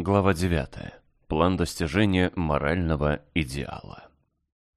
Глава 9. План достижения морального идеала.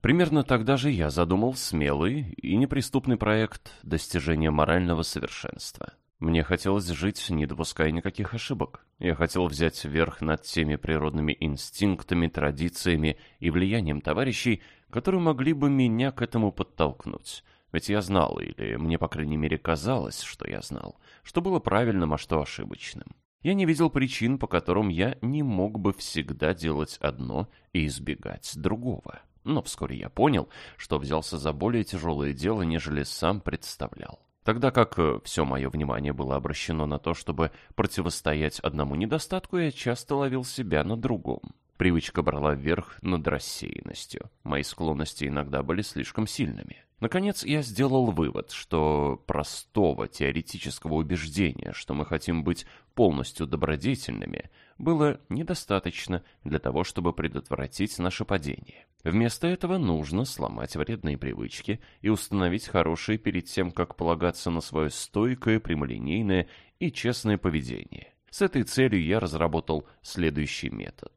Примерно тогда же я задумал смелый и неприступный проект достижения морального совершенства. Мне хотелось жить, не допуская никаких ошибок. Я хотел взять верх над теми природными инстинктами, традициями и влиянием товарищей, которые могли бы меня к этому подтолкнуть. Ведь я знал, или мне, по крайней мере, казалось, что я знал, что было правильным, а что ошибочным. Я не видел причин, по которым я не мог бы всегда делать одно и избегать другого. Но вскоре я понял, что взялся за более тяжелое дело, нежели сам представлял. Тогда как э, все мое внимание было обращено на то, чтобы противостоять одному недостатку, я часто ловил себя на другом. Привычка брала вверх над рассеянностью. Мои склонности иногда были слишком сильными. Наконец, я сделал вывод, что простого теоретического убеждения, что мы хотим быть полностью добродетельными, было недостаточно для того, чтобы предотвратить наше падение. Вместо этого нужно сломать вредные привычки и установить хорошие перед тем, как полагаться на свое стойкое, прямолинейное и честное поведение. С этой целью я разработал следующий метод.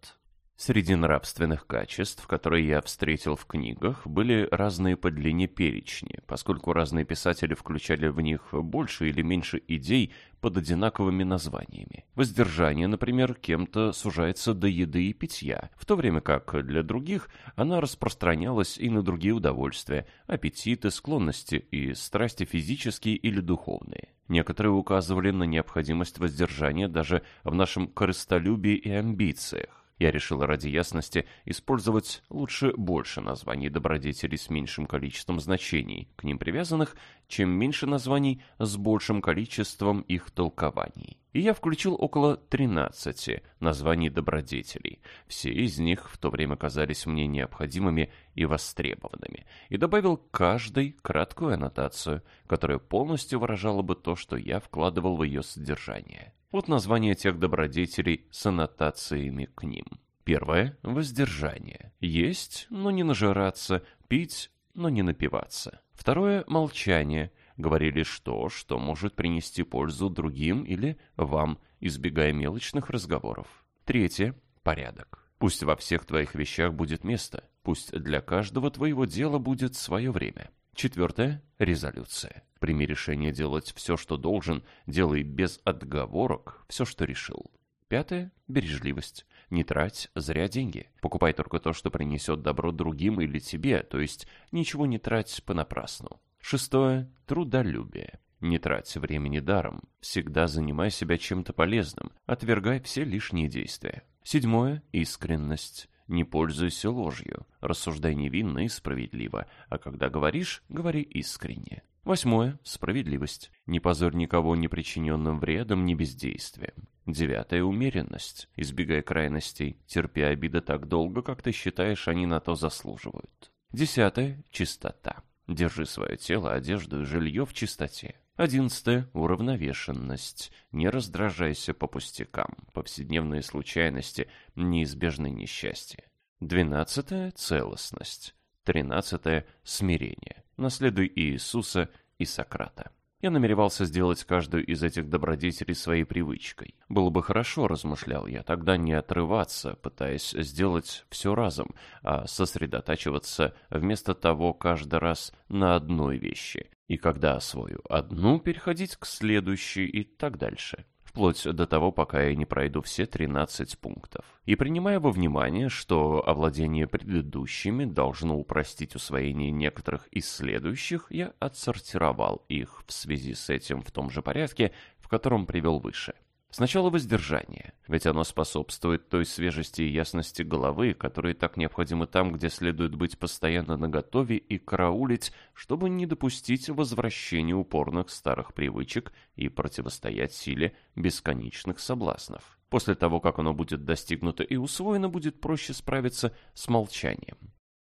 Среди нравственных качеств, которые я встретил в книгах, были разные по длине перечни, поскольку разные писатели включали в них больше или меньше идей под одинаковыми названиями. Воздержание, например, кем-то сужается до еды и питья, в то время как для других она распространялась и на другие удовольствия, аппетиты, склонности и страсти физические или духовные. Некоторые указывали на необходимость воздержания даже в нашем корыстолюбии и амбициях. Я решил ради ясности использовать лучше больше названий добродетелей с меньшим количеством значений, к ним привязанных, чем меньше названий с большим количеством их толкований. И я включил около 13 названий добродетелей. Все из них в то время казались мне необходимыми и востребованными, и добавил каждой краткую аннотацию, которая полностью выражала бы то, что я вкладывал в ее содержание. Вот название тех добродетелей с аннотациями к ним. Первое – воздержание. Есть, но не нажираться, пить, но не напиваться. Второе – молчание. Говори лишь то, что может принести пользу другим или вам, избегая мелочных разговоров. Третье – порядок. Пусть во всех твоих вещах будет место. Пусть для каждого твоего дела будет свое время. Четвертое – резолюция. Прими решение делать все, что должен, делай без отговорок все, что решил. Пятое – бережливость. Не трать зря деньги. Покупай только то, что принесет добро другим или тебе, то есть ничего не трать понапрасну. Шестое – трудолюбие. Не трать времени даром. Всегда занимай себя чем-то полезным. Отвергай все лишние действия. Седьмое – искренность. Не пользуйся ложью, рассуждай невинно и справедливо, а когда говоришь, говори искренне. Восьмое. Справедливость. Не позорь никого ни причиненным вредом, ни бездействием. Девятое. Умеренность. Избегай крайностей, терпи обиды так долго, как ты считаешь, они на то заслуживают. Десятое. Чистота. Держи свое тело, одежду и жилье в чистоте. Одиннадцатое. Уравновешенность. Не раздражайся по пустякам, повседневные случайности, неизбежные несчастья. Двенадцатое. Целостность. Тринадцатое. Смирение. Наследуй Иисуса и Сократа. Я намеревался сделать каждую из этих добродетелей своей привычкой. Было бы хорошо, размышлял я, тогда не отрываться, пытаясь сделать все разом, а сосредотачиваться вместо того каждый раз на одной вещи. И когда освою одну, переходить к следующей и так дальше вплоть до того, пока я не пройду все 13 пунктов. И принимая во внимание, что овладение предыдущими должно упростить усвоение некоторых из следующих, я отсортировал их в связи с этим в том же порядке, в котором привел выше. Сначала воздержание, ведь оно способствует той свежести и ясности головы, которые так необходимы там, где следует быть постоянно наготове и караулить, чтобы не допустить возвращения упорных старых привычек и противостоять силе бесконечных соблазнов. После того, как оно будет достигнуто и усвоено, будет проще справиться с молчанием.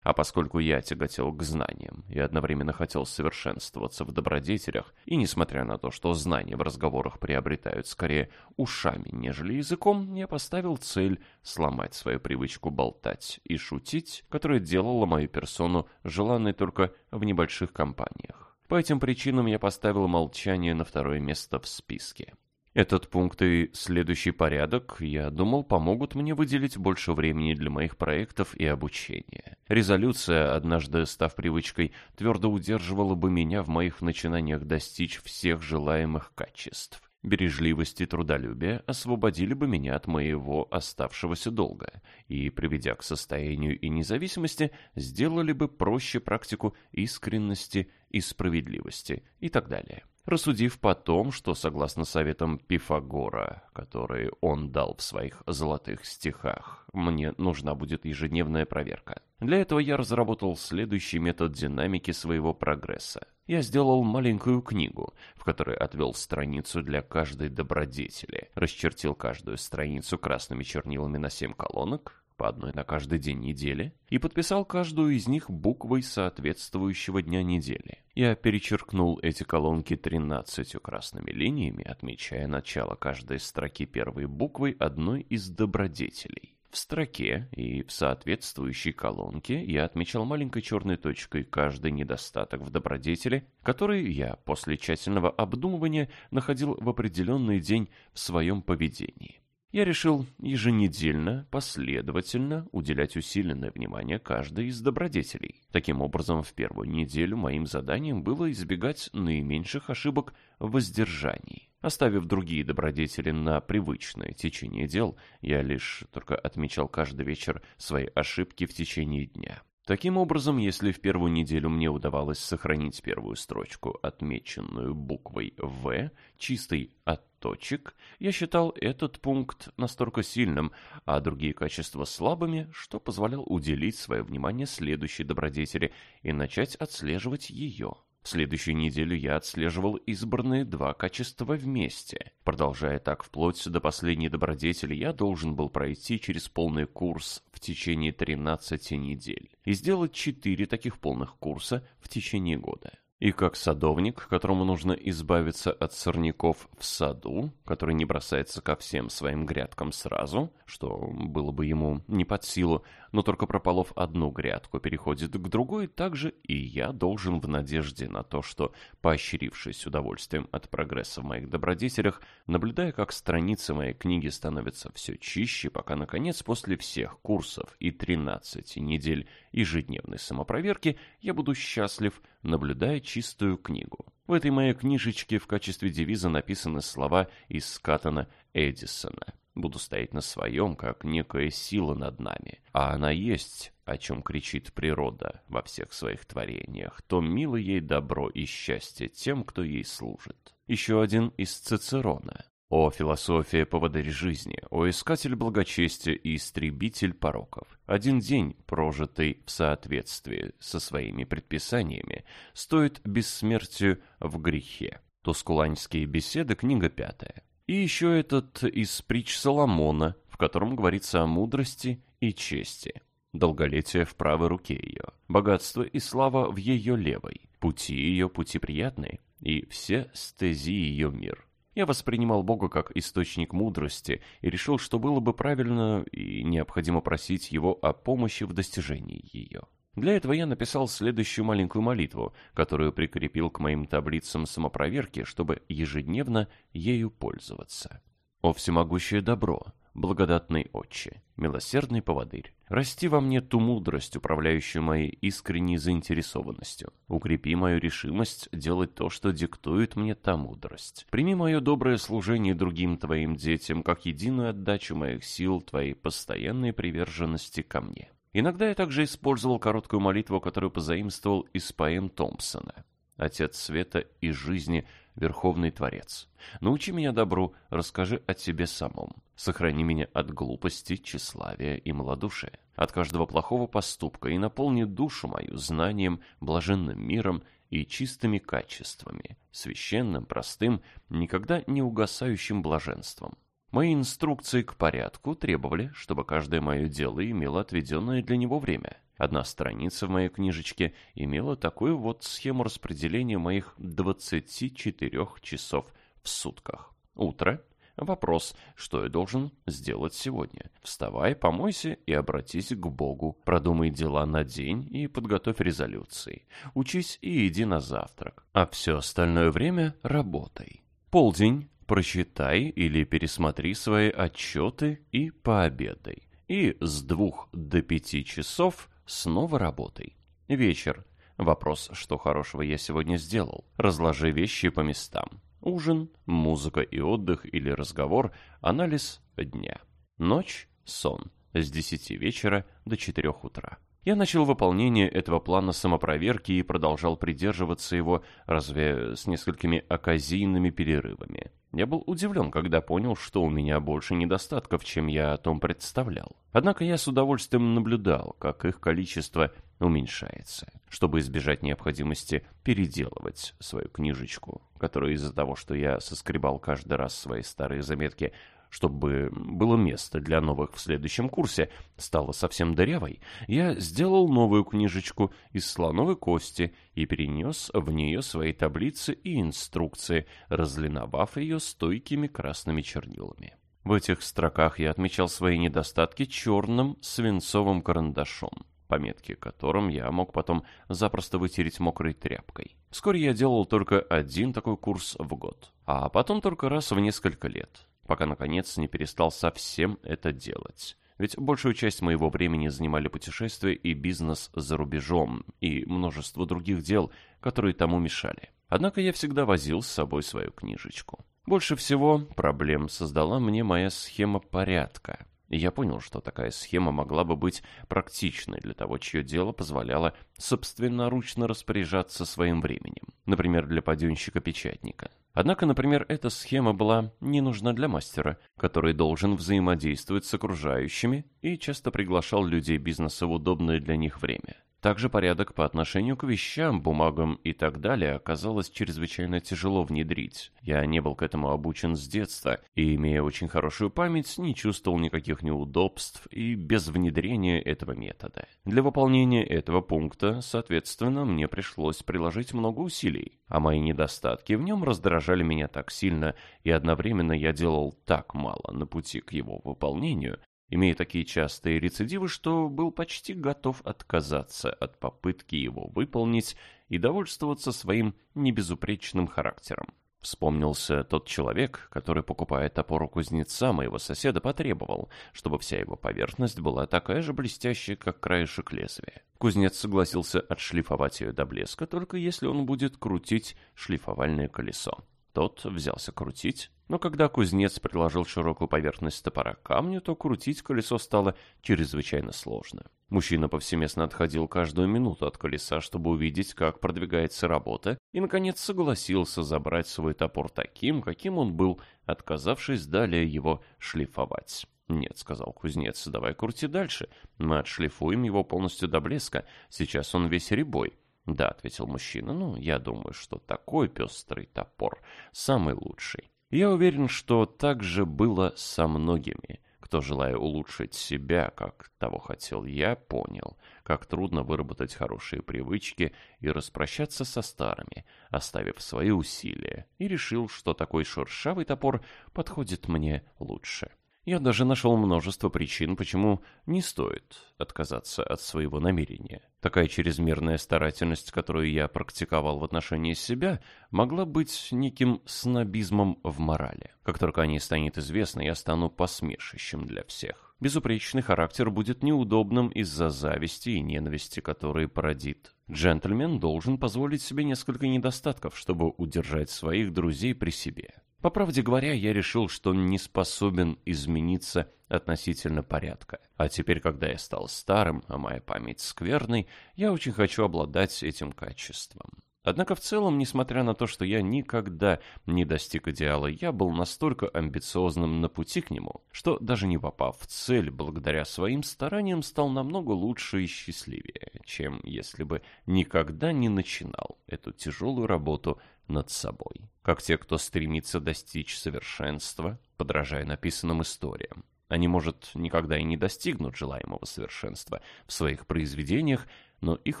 А поскольку я тяготел к знаниям и одновременно хотел совершенствоваться в добродетелях, и несмотря на то, что знания в разговорах приобретают скорее ушами, нежели языком, я поставил цель сломать свою привычку болтать и шутить, которая делала мою персону желанной только в небольших компаниях. По этим причинам я поставил молчание на второе место в списке. Этот пункт и следующий порядок, я думал, помогут мне выделить больше времени для моих проектов и обучения. Резолюция, однажды став привычкой, твердо удерживала бы меня в моих начинаниях достичь всех желаемых качеств. Бережливость и трудолюбие освободили бы меня от моего оставшегося долга и, приведя к состоянию и независимости, сделали бы проще практику искренности и справедливости и так далее. Рассудив потом, что, согласно советам Пифагора, которые он дал в своих золотых стихах, мне нужна будет ежедневная проверка. Для этого я разработал следующий метод динамики своего прогресса я сделал маленькую книгу, в которой отвел страницу для каждой добродетели, расчертил каждую страницу красными чернилами на семь колонок, по одной на каждый день недели, и подписал каждую из них буквой соответствующего дня недели. Я перечеркнул эти колонки тринадцатью красными линиями, отмечая начало каждой строки первой буквой одной из добродетелей. В строке и в соответствующей колонке я отмечал маленькой черной точкой каждый недостаток в добродетели, который я после тщательного обдумывания находил в определенный день в своем поведении. Я решил еженедельно, последовательно уделять усиленное внимание каждой из добродетелей. Таким образом, в первую неделю моим заданием было избегать наименьших ошибок в воздержании. Оставив другие добродетели на привычное течение дел, я лишь только отмечал каждый вечер свои ошибки в течение дня. Таким образом, если в первую неделю мне удавалось сохранить первую строчку, отмеченную буквой «В», чистой от точек, я считал этот пункт настолько сильным, а другие качества слабыми, что позволял уделить свое внимание следующей добродетели и начать отслеживать ее. В следующую неделю я отслеживал избранные два качества вместе. Продолжая так вплоть до последней добродетели, я должен был пройти через полный курс в течение 13 недель и сделать четыре таких полных курса в течение года. И как садовник, которому нужно избавиться от сорняков в саду, который не бросается ко всем своим грядкам сразу, что было бы ему не под силу, но только прополов одну грядку переходит к другой, так же и я должен в надежде на то, что, поощрившись удовольствием от прогресса в моих добродетелях, наблюдая, как страницы моей книги становятся все чище, пока, наконец, после всех курсов и 13 недель ежедневной самопроверки я буду счастлив, наблюдая чистую книгу. В этой моей книжечке в качестве девиза написаны слова из Скаттона Эдисона. «Буду стоять на своем, как некая сила над нами, а она есть, о чем кричит природа во всех своих творениях, то мило ей добро и счастье тем, кто ей служит». Еще один из Цицерона. О философия поводырь жизни, о искатель благочестия и истребитель пороков. Один день, прожитый в соответствии со своими предписаниями, стоит бессмертию в грехе. Тускуланские беседы, книга пятая. И еще этот из притч Соломона, в котором говорится о мудрости и чести. Долголетие в правой руке ее, богатство и слава в ее левой, пути ее пути приятные, и все стези ее мир. Я воспринимал Бога как источник мудрости и решил, что было бы правильно и необходимо просить Его о помощи в достижении ее. Для этого я написал следующую маленькую молитву, которую прикрепил к моим таблицам самопроверки, чтобы ежедневно ею пользоваться. «О всемогущее добро! благодатный Отче, милосердный поводырь, расти во мне ту мудрость, управляющую моей искренней заинтересованностью. Укрепи мою решимость делать то, что диктует мне та мудрость. Прими мое доброе служение другим Твоим детям, как единую отдачу моих сил Твоей постоянной приверженности ко мне. Иногда я также использовал короткую молитву, которую позаимствовал из поэм Томпсона. Отец света и жизни, Верховный Творец. Научи меня добру, расскажи о себе самом. Сохрани меня от глупости, тщеславия и малодушия, от каждого плохого поступка и наполни душу мою знанием, блаженным миром и чистыми качествами, священным, простым, никогда не угасающим блаженством. Мои инструкции к порядку требовали, чтобы каждое мое дело имело отведенное для него время. Одна страница в моей книжечке имела такую вот схему распределения моих 24 часов в сутках. Утро, Вопрос, что я должен сделать сегодня? Вставай, помойся и обратись к Богу. Продумай дела на день и подготовь резолюции. Учись и иди на завтрак. А все остальное время работай. Полдень прочитай или пересмотри свои отчеты и пообедай. И с двух до пяти часов снова работай. Вечер. Вопрос, что хорошего я сегодня сделал. Разложи вещи по местам. Ужин, музыка и отдых или разговор, анализ дня. Ночь, сон. С десяти вечера до четырех утра. Я начал выполнение этого плана самопроверки и продолжал придерживаться его, разве с несколькими оказийными перерывами. Я был удивлен, когда понял, что у меня больше недостатков, чем я о том представлял. Однако я с удовольствием наблюдал, как их количество уменьшается, чтобы избежать необходимости переделывать свою книжечку, которая из-за того, что я соскребал каждый раз свои старые заметки, чтобы было место для новых в следующем курсе, стала совсем дырявой, я сделал новую книжечку из слоновой кости и перенес в нее свои таблицы и инструкции, разлиновав ее стойкими красными чернилами. В этих строках я отмечал свои недостатки черным свинцовым карандашом, пометки которым я мог потом запросто вытереть мокрой тряпкой. Вскоре я делал только один такой курс в год, а потом только раз в несколько лет пока, наконец, не перестал совсем это делать. Ведь большую часть моего времени занимали путешествия и бизнес за рубежом, и множество других дел, которые тому мешали. Однако я всегда возил с собой свою книжечку. Больше всего проблем создала мне моя схема порядка. И я понял, что такая схема могла бы быть практичной для того, чье дело позволяло собственноручно распоряжаться своим временем. Например, для паденщика-печатника. Однако, например, эта схема была не нужна для мастера, который должен взаимодействовать с окружающими и часто приглашал людей бизнеса в удобное для них время. Также порядок по отношению к вещам, бумагам и так далее оказалось чрезвычайно тяжело внедрить. Я не был к этому обучен с детства и, имея очень хорошую память, не чувствовал никаких неудобств и без внедрения этого метода. Для выполнения этого пункта, соответственно, мне пришлось приложить много усилий, а мои недостатки в нем раздражали меня так сильно, и одновременно я делал так мало на пути к его выполнению, имея такие частые рецидивы, что был почти готов отказаться от попытки его выполнить и довольствоваться своим небезупречным характером. Вспомнился тот человек, который, покупая топор у кузнеца, моего соседа потребовал, чтобы вся его поверхность была такая же блестящая, как краешек лезвия. Кузнец согласился отшлифовать ее до блеска, только если он будет крутить шлифовальное колесо. Тот взялся крутить, но когда кузнец приложил широкую поверхность топора к камню, то крутить колесо стало чрезвычайно сложно. Мужчина повсеместно отходил каждую минуту от колеса, чтобы увидеть, как продвигается работа, и, наконец, согласился забрать свой топор таким, каким он был, отказавшись далее его шлифовать. «Нет», — сказал кузнец, — «давай крути дальше. Мы отшлифуем его полностью до блеска. Сейчас он весь рябой». «Да», — ответил мужчина, — «ну, я думаю, что такой пестрый топор самый лучший». Я уверен, что так же было со многими, кто, желая улучшить себя, как того хотел я, понял, как трудно выработать хорошие привычки и распрощаться со старыми, оставив свои усилия, и решил, что такой шершавый топор подходит мне лучше. Я даже нашел множество причин, почему не стоит отказаться от своего намерения. Такая чрезмерная старательность, которую я практиковал в отношении себя, могла быть неким снобизмом в морали. Как только о ней станет известно, я стану посмешищем для всех. Безупречный характер будет неудобным из-за зависти и ненависти, которые породит. Джентльмен должен позволить себе несколько недостатков, чтобы удержать своих друзей при себе. По правде говоря, я решил, что не способен измениться относительно порядка. А теперь, когда я стал старым, а моя память скверной, я очень хочу обладать этим качеством. Однако в целом, несмотря на то, что я никогда не достиг идеала, я был настолько амбициозным на пути к нему, что даже не попав в цель, благодаря своим стараниям стал намного лучше и счастливее, чем если бы никогда не начинал эту тяжелую работу над собой. Как те, кто стремится достичь совершенства, подражая написанным историям. Они, может, никогда и не достигнут желаемого совершенства в своих произведениях, но их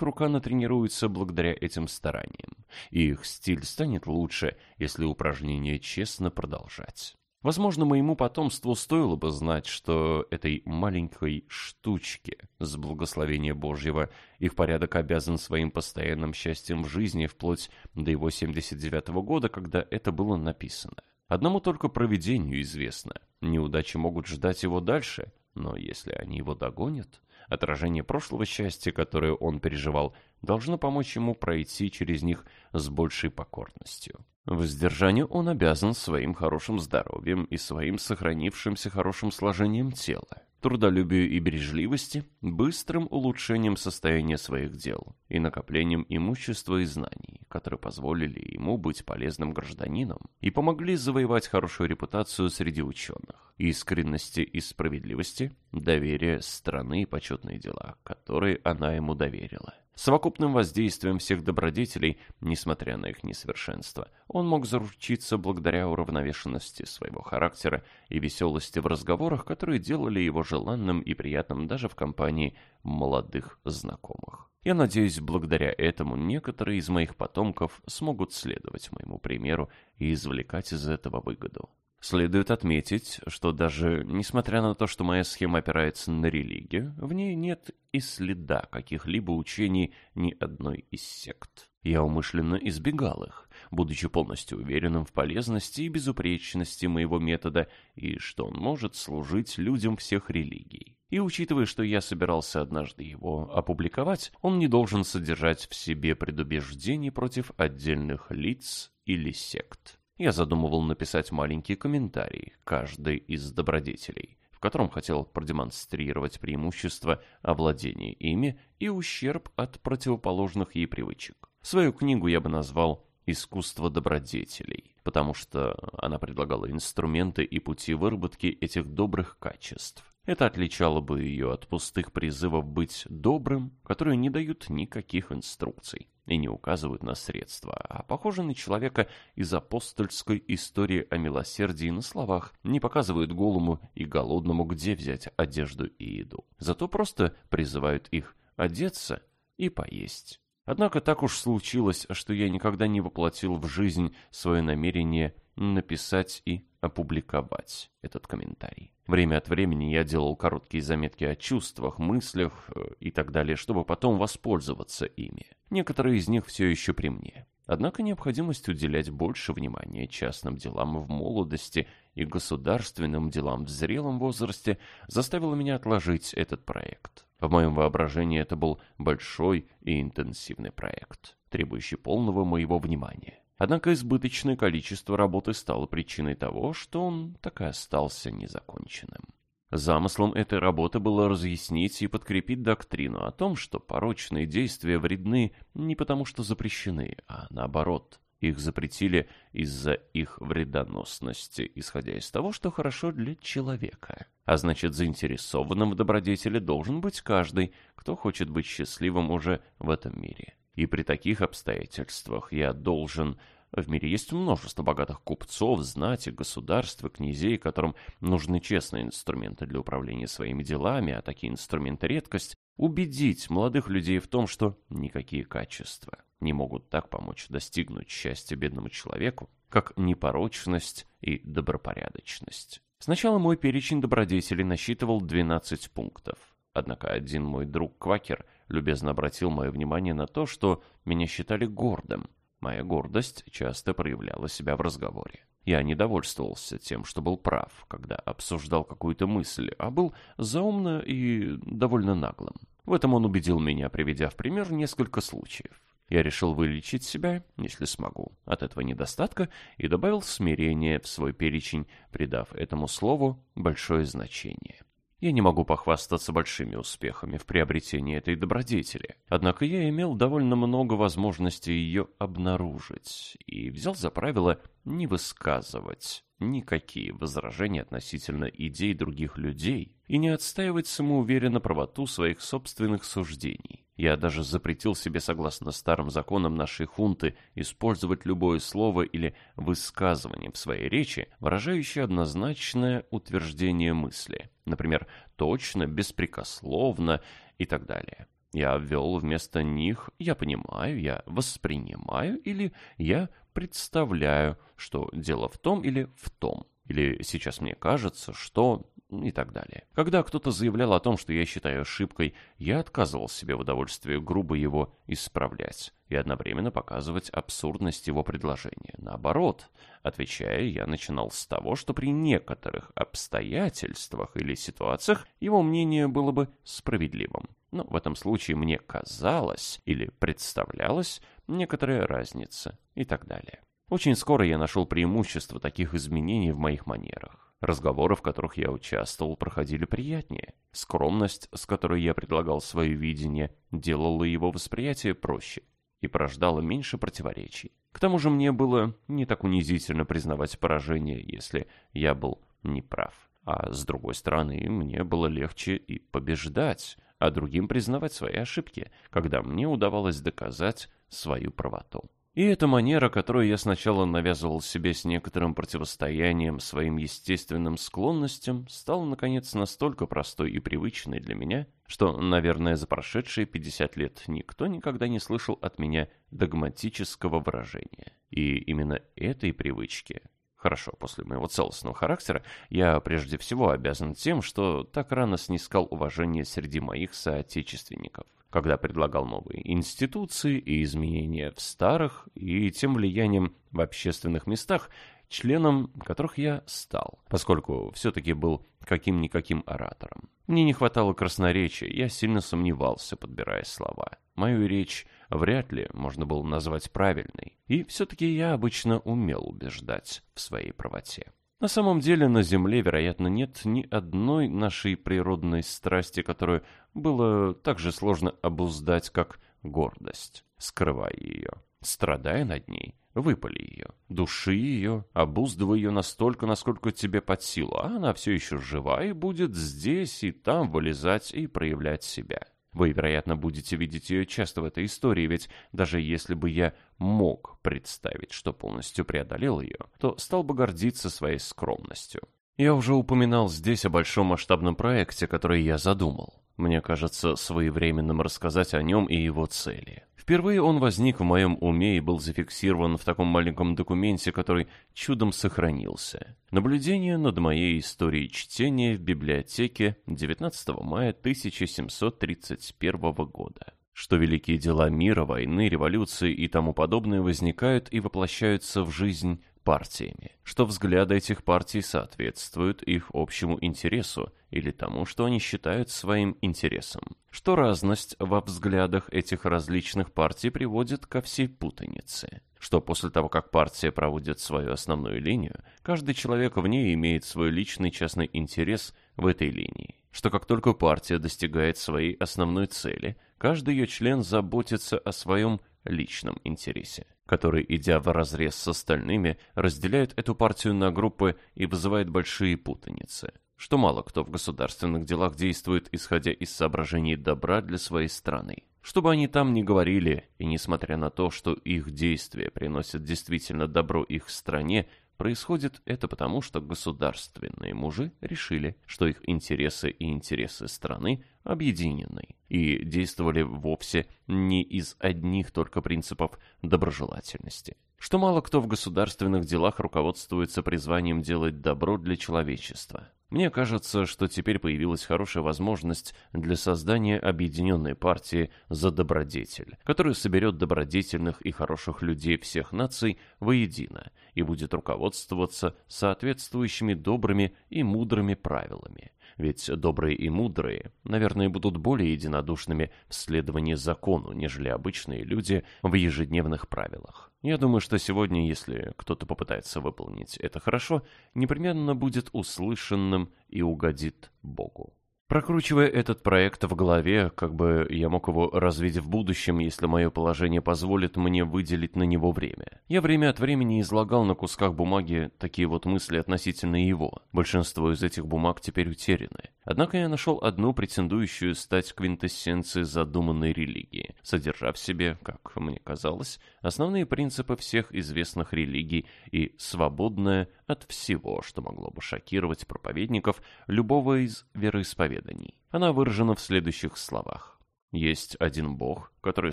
рука натренируется благодаря этим стараниям, и их стиль станет лучше, если упражнение честно продолжать. Возможно, моему потомству стоило бы знать, что этой маленькой штучке с благословения Божьего их порядок обязан своим постоянным счастьем в жизни вплоть до его 79-го года, когда это было написано. Одному только проведению известно. Неудачи могут ждать его дальше, но если они его догонят, отражение прошлого счастья, которое он переживал, должно помочь ему пройти через них с большей покорностью. Воздержанию он обязан своим хорошим здоровьем и своим сохранившимся хорошим сложением тела трудолюбию и бережливости, быстрым улучшением состояния своих дел и накоплением имущества и знаний, которые позволили ему быть полезным гражданином и помогли завоевать хорошую репутацию среди ученых, искренности и справедливости, доверие страны и почетные дела, которые она ему доверила. Совокупным воздействием всех добродетелей, несмотря на их несовершенство, он мог заручиться благодаря уравновешенности своего характера и веселости в разговорах, которые делали его желанным и приятным даже в компании молодых знакомых. Я надеюсь, благодаря этому некоторые из моих потомков смогут следовать моему примеру и извлекать из этого выгоду. Следует отметить, что даже несмотря на то, что моя схема опирается на религию, в ней нет и следа каких-либо учений ни одной из сект. Я умышленно избегал их, будучи полностью уверенным в полезности и безупречности моего метода и что он может служить людям всех религий. И учитывая, что я собирался однажды его опубликовать, он не должен содержать в себе предубеждений против отдельных лиц или сект я задумывал написать маленький комментарий каждой из добродетелей, в котором хотел продемонстрировать преимущество овладения ими и ущерб от противоположных ей привычек. Свою книгу я бы назвал «Искусство добродетелей», потому что она предлагала инструменты и пути выработки этих добрых качеств. Это отличало бы ее от пустых призывов быть добрым, которые не дают никаких инструкций и не указывают на средства, а похожи на человека из апостольской истории о милосердии на словах, не показывают голому и голодному, где взять одежду и еду. Зато просто призывают их одеться и поесть. Однако так уж случилось, что я никогда не воплотил в жизнь свое намерение написать и опубликовать этот комментарий. Время от времени я делал короткие заметки о чувствах, мыслях э, и так далее, чтобы потом воспользоваться ими. Некоторые из них все еще при мне. Однако необходимость уделять больше внимания частным делам в молодости и государственным делам в зрелом возрасте заставила меня отложить этот проект. В моем воображении это был большой и интенсивный проект, требующий полного моего внимания. Однако избыточное количество работы стало причиной того, что он так и остался незаконченным. Замыслом этой работы было разъяснить и подкрепить доктрину о том, что порочные действия вредны не потому, что запрещены, а наоборот. Их запретили из-за их вредоносности, исходя из того, что хорошо для человека. А значит, заинтересованным в добродетели должен быть каждый, кто хочет быть счастливым уже в этом мире. И при таких обстоятельствах я должен... В мире есть множество богатых купцов, знати, государств и князей, которым нужны честные инструменты для управления своими делами, а такие инструменты редкость, убедить молодых людей в том, что никакие качества не могут так помочь достигнуть счастья бедному человеку, как непорочность и добропорядочность. Сначала мой перечень добродетелей насчитывал 12 пунктов. Однако один мой друг-квакер любезно обратил мое внимание на то, что меня считали гордым. Моя гордость часто проявляла себя в разговоре. Я не довольствовался тем, что был прав, когда обсуждал какую-то мысль, а был заумно и довольно наглым. В этом он убедил меня, приведя в пример несколько случаев. Я решил вылечить себя, если смогу, от этого недостатка и добавил смирение в свой перечень, придав этому слову большое значение. Я не могу похвастаться большими успехами в приобретении этой добродетели, однако я имел довольно много возможностей ее обнаружить и взял за правило не высказывать никакие возражения относительно идей других людей и не отстаивать самоуверенно правоту своих собственных суждений. Я даже запретил себе, согласно старым законам нашей хунты, использовать любое слово или высказывание в своей речи, выражающее однозначное утверждение мысли. Например, точно, беспрекословно и так далее. Я ввел вместо них «я понимаю», «я воспринимаю» или «я представляю», что дело в том или в том. Или сейчас мне кажется, что и так далее. Когда кто-то заявлял о том, что я считаю ошибкой, я отказывал себе в удовольствии грубо его исправлять и одновременно показывать абсурдность его предложения. Наоборот, отвечая, я начинал с того, что при некоторых обстоятельствах или ситуациях его мнение было бы справедливым. Но в этом случае мне казалось или представлялась некоторая разница и так далее. Очень скоро я нашел преимущество таких изменений в моих манерах. Разговоры, в которых я участвовал, проходили приятнее. Скромность, с которой я предлагал свое видение, делала его восприятие проще и порождала меньше противоречий. К тому же мне было не так унизительно признавать поражение, если я был неправ. А с другой стороны, мне было легче и побеждать, а другим признавать свои ошибки, когда мне удавалось доказать свою правоту. И эта манера, которую я сначала навязывал себе с некоторым противостоянием своим естественным склонностям, стала, наконец, настолько простой и привычной для меня, что, наверное, за прошедшие 50 лет никто никогда не слышал от меня догматического выражения. И именно этой привычке Хорошо, после моего целостного характера я прежде всего обязан тем, что так рано снискал уважение среди моих соотечественников когда предлагал новые институции и изменения в старых, и тем влиянием в общественных местах, членом которых я стал, поскольку все-таки был каким-никаким оратором. Мне не хватало красноречия, я сильно сомневался, подбирая слова. Мою речь вряд ли можно было назвать правильной, и все-таки я обычно умел убеждать в своей правоте. На самом деле на Земле, вероятно, нет ни одной нашей природной страсти, которую было так же сложно обуздать, как гордость. Скрывай ее, страдая над ней, выпали ее, души ее, обуздывай ее настолько, насколько тебе под силу, а она все еще жива и будет здесь и там вылезать и проявлять себя. Вы, вероятно, будете видеть ее часто в этой истории, ведь даже если бы я мог представить, что полностью преодолел ее, то стал бы гордиться своей скромностью. Я уже упоминал здесь о большом масштабном проекте, который я задумал. Мне кажется своевременным рассказать о нем и его цели. Впервые он возник в моем уме и был зафиксирован в таком маленьком документе, который чудом сохранился. Наблюдение над моей историей чтения в библиотеке 19 мая 1731 года что великие дела мира, войны, революции и тому подобное возникают и воплощаются в жизнь партиями, что взгляды этих партий соответствуют их общему интересу или тому, что они считают своим интересом, что разность во взглядах этих различных партий приводит ко всей путанице, что после того, как партия проводит свою основную линию, каждый человек в ней имеет свой личный частный интерес в этой линии, что как только партия достигает своей основной цели, каждый ее член заботится о своем личном интересе который, идя вразрез с остальными, разделяет эту партию на группы и вызывает большие путаницы, что мало кто в государственных делах действует, исходя из соображений добра для своей страны. Чтобы они там не говорили, и несмотря на то, что их действия приносят действительно добро их стране, Происходит это потому, что государственные мужи решили, что их интересы и интересы страны объединены и действовали вовсе не из одних только принципов доброжелательности. Что мало кто в государственных делах руководствуется призванием делать добро для человечества. Мне кажется, что теперь появилась хорошая возможность для создания объединенной партии «За добродетель», которая соберет добродетельных и хороших людей всех наций воедино и будет руководствоваться соответствующими добрыми и мудрыми правилами. Ведь добрые и мудрые, наверное, будут более единодушными в следовании закону, нежели обычные люди в ежедневных правилах. Я думаю, что сегодня, если кто-то попытается выполнить это хорошо, непременно будет услышанным и угодит Богу. Прокручивая этот проект в голове, как бы я мог его развить в будущем, если мое положение позволит мне выделить на него время. Я время от времени излагал на кусках бумаги такие вот мысли относительно его. Большинство из этих бумаг теперь утеряны. Однако я нашел одну претендующую стать квинтэссенцией задуманной религии, содержа в себе, как мне казалось, основные принципы всех известных религий и свободная от всего, что могло бы шокировать проповедников любого из вероисповеданий. Она выражена в следующих словах. Есть один Бог, который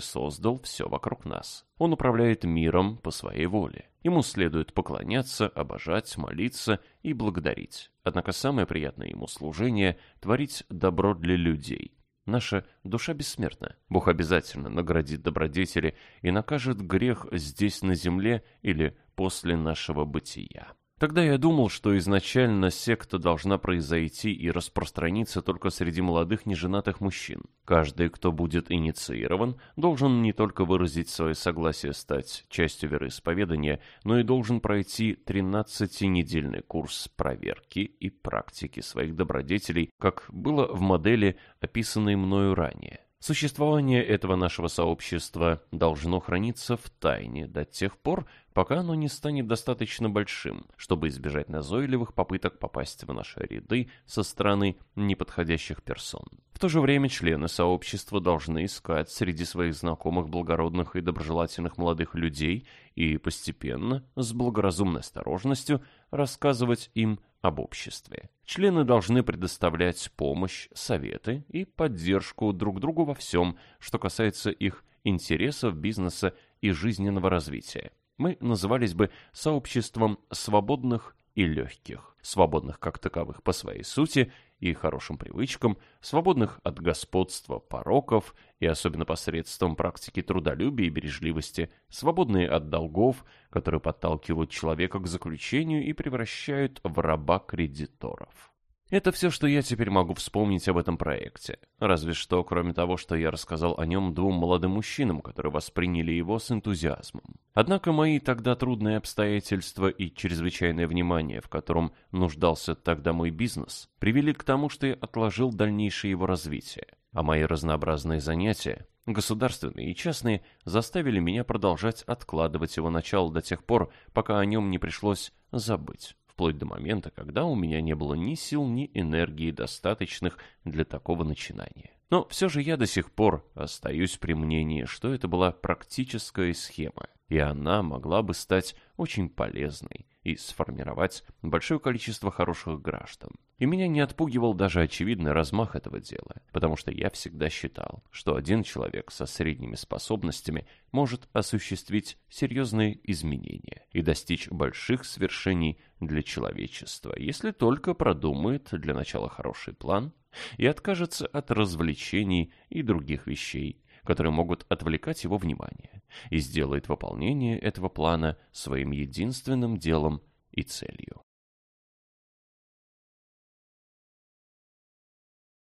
создал все вокруг нас. Он управляет миром по своей воле. Ему следует поклоняться, обожать, молиться и благодарить. Однако самое приятное ему служение – творить добро для людей. Наша душа бессмертна. Бог обязательно наградит добродетели и накажет грех здесь на земле или после нашего бытия. Тогда я думал, что изначально секта должна произойти и распространиться только среди молодых неженатых мужчин. Каждый, кто будет инициирован, должен не только выразить свое согласие стать частью вероисповедания, но и должен пройти 13-недельный курс проверки и практики своих добродетелей, как было в модели, описанной мною ранее. Существование этого нашего сообщества должно храниться в тайне до тех пор, пока оно не станет достаточно большим, чтобы избежать назойливых попыток попасть в наши ряды со стороны неподходящих персон. В то же время члены сообщества должны искать среди своих знакомых благородных и доброжелательных молодых людей и постепенно, с благоразумной осторожностью, рассказывать им об обществе. Члены должны предоставлять помощь, советы и поддержку друг другу во всем, что касается их интересов, бизнеса и жизненного развития. Мы назывались бы сообществом свободных и легких, свободных как таковых по своей сути и хорошим привычкам, свободных от господства пороков и особенно посредством практики трудолюбия и бережливости, свободные от долгов, которые подталкивают человека к заключению и превращают в раба кредиторов. Это все, что я теперь могу вспомнить об этом проекте. Разве что, кроме того, что я рассказал о нем двум молодым мужчинам, которые восприняли его с энтузиазмом. Однако мои тогда трудные обстоятельства и чрезвычайное внимание, в котором нуждался тогда мой бизнес, привели к тому, что я отложил дальнейшее его развитие. А мои разнообразные занятия, государственные и частные, заставили меня продолжать откладывать его начало до тех пор, пока о нем не пришлось забыть вплоть до момента, когда у меня не было ни сил, ни энергии, достаточных для такого начинания. Но все же я до сих пор остаюсь при мнении, что это была практическая схема, и она могла бы стать очень полезной и сформировать большое количество хороших граждан. И меня не отпугивал даже очевидный размах этого дела, потому что я всегда считал, что один человек со средними способностями может осуществить серьезные изменения и достичь больших свершений для человечества, если только продумает для начала хороший план и откажется от развлечений и других вещей, которые могут отвлекать его внимание, и сделает выполнение этого плана своим единственным делом и целью.